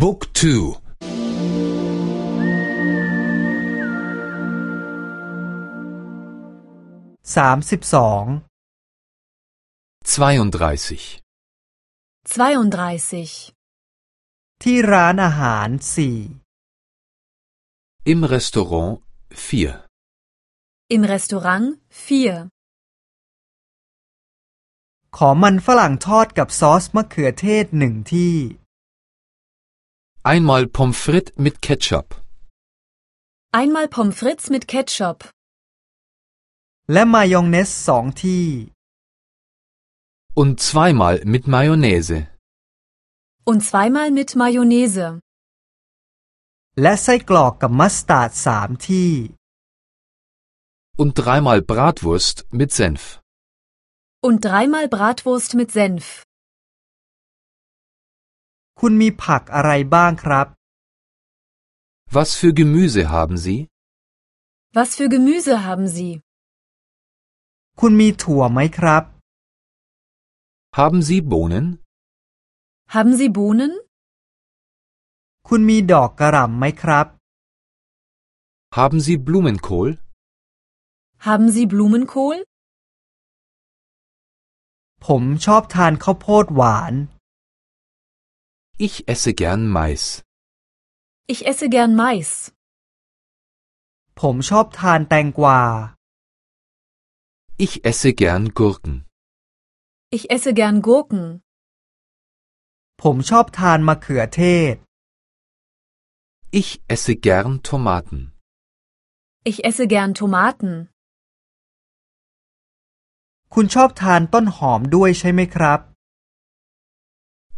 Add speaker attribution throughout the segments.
Speaker 1: บุ๊กทู
Speaker 2: สามสิบสอง
Speaker 1: 32
Speaker 3: 32.
Speaker 2: ที่ร้านอาหารสี่
Speaker 1: Im Restaurant 4
Speaker 3: Im Restaurant 4.
Speaker 2: ขอมันฝรั่งทอดกับซอสมะเขือเทศหนึ่งที่
Speaker 1: Einmal Pommes frites mit Ketchup
Speaker 3: Einmal Pommes frites mit Ketchup.
Speaker 2: และมายองเนสสองที่
Speaker 1: und zweimal mit Mayonnaise
Speaker 3: Und zweimal mit Mayonnaise.
Speaker 2: และไส้กรอกกับมัสตาร์ดสามที่
Speaker 1: und dreimal Bratwurst mit Senf.
Speaker 3: Und dreimal Bratwurst mit Senf.
Speaker 2: คุณมีผักอะไรบ้างครับ
Speaker 1: Was für Gemüse haben Sie?
Speaker 3: Was für Gemüse haben Sie?
Speaker 2: คุณมีถั่วไหมครับ
Speaker 1: Haben Sie Bohnen?
Speaker 3: Haben Sie Bohnen?
Speaker 2: คุณมีดอกกระหล่ำไหมครับ
Speaker 1: Haben Sie Blumenkohl?
Speaker 3: Haben Sie Blumenkohl?
Speaker 2: ผมชอบทานข้าวโพดหวาน
Speaker 1: Ich esse gern Mais.
Speaker 3: Ich esse gern Mais.
Speaker 2: ผมชอบทานแตงกวา
Speaker 1: Ich esse gern Gurken.
Speaker 3: Ich esse gern Gurken.
Speaker 2: ผมชอบทานมะเขือเทศ
Speaker 1: Ich esse gern Tomaten.
Speaker 3: Ich esse gern Tomaten.
Speaker 2: คุณชอบทานต้นหอมด้วยใช่ไหมครับ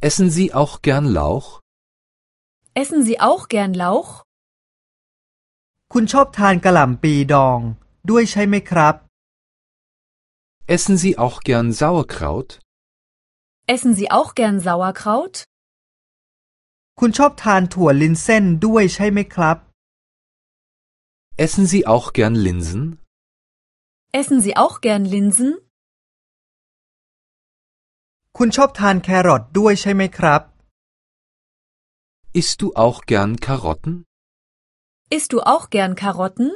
Speaker 1: Essen Sie auch gern Lauch?
Speaker 3: Essen Sie auch gern Lauch?
Speaker 2: คุณชอบทานกระหล่ำปีดองด้วยใช่ไหมครับ
Speaker 1: Essen Sie auch gern Sauerkraut?
Speaker 3: Essen Sie auch gern Sauerkraut?
Speaker 2: คุณชอบทานถั่วลินเส้นด้วยใช่ไหมครับ
Speaker 1: Essen Sie auch gern Linsen?
Speaker 3: Essen Sie auch gern Linsen?
Speaker 2: คุณชอบทานแครอทด้วยใช่ไหมครับ
Speaker 1: Isst du auch gern Karotten?
Speaker 3: Isst du auch gern Karotten?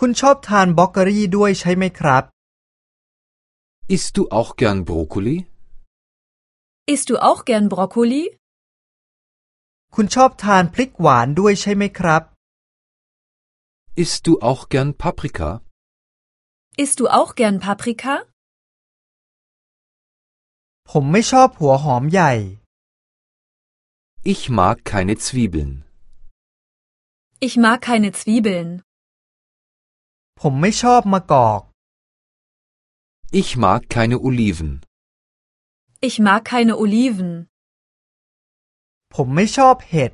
Speaker 2: คุณชอบทานบล็อกเกอรี่ด้วยใช่ไหมครับ
Speaker 1: Isst du auch gern Brokkoli?
Speaker 3: Isst du auch gern Brokkoli?
Speaker 2: คุณชอบทานพริกหวานด้วยใช่ไหมครับ
Speaker 1: Isst du auch gern Paprika?
Speaker 3: Isst du auch gern Paprika?
Speaker 2: ผมไม่ชอบหัวหอมใหญ่
Speaker 1: Ich mag keine Zwiebeln.
Speaker 3: Ich mag keine Zwiebeln.
Speaker 2: ผมไม่ชอบมะกอก
Speaker 1: Ich mag keine Oliven.
Speaker 3: Ich mag keine Oliven.
Speaker 2: ผมไม่ชอบเห็ด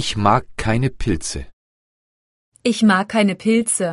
Speaker 1: Ich mag keine Pilze.
Speaker 3: Ich mag keine Pilze.